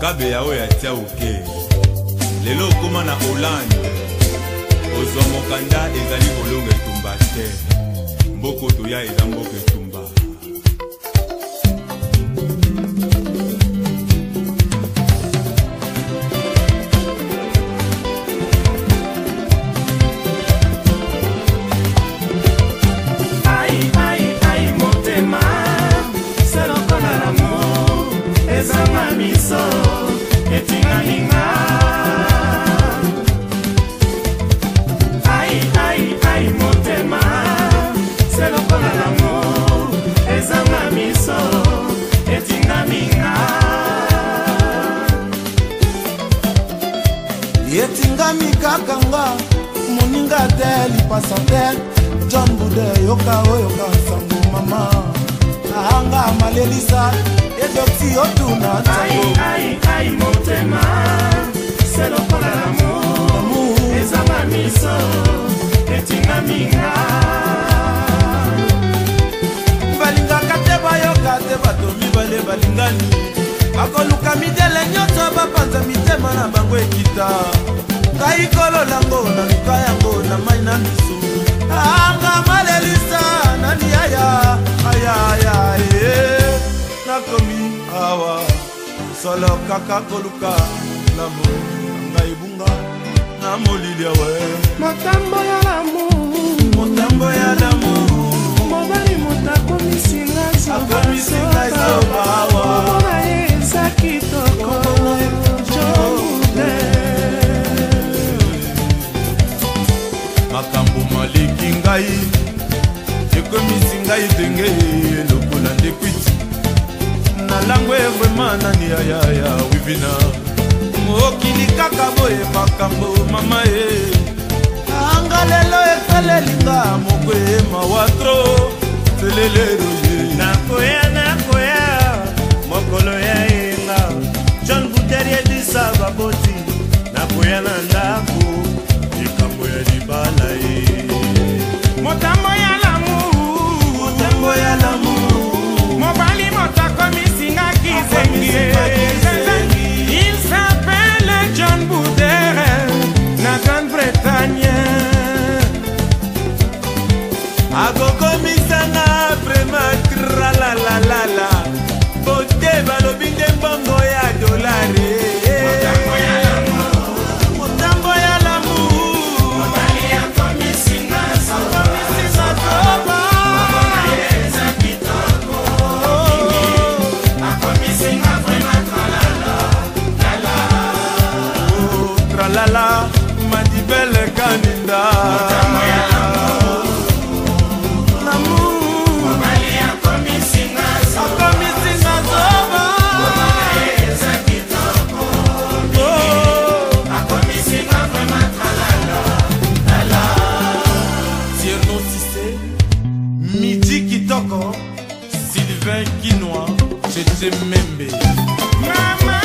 kabeya oyo atya oke lelo okóma na hollande ozwa mokanda ezali kolonga etumba te mboka otoya eza mboka etumba ezanga miso etingami kaka nga moninga te lipasa te john bude yoka oyoka sango mama ahanga malelisa ejoki otuna sango ata te bato mibale balingani bakoluka midele nyonso bapanza mitema na bango ekita ngai kololango naluka yango na mai na misu anga malelisa nani aya ayaya e nakomi awa solo kaka koluka lamo ngai bunga na molili awe motambo ya lamu motambo ya lamu makambo maleki ngai ekomisi ngai ndenge lokola ndekwiti nalango evrema nani yayaya wivina mokili kaka boye makambo mama ye anga lelo etelelinga moko ema watro selelero mañana Remember. Mama.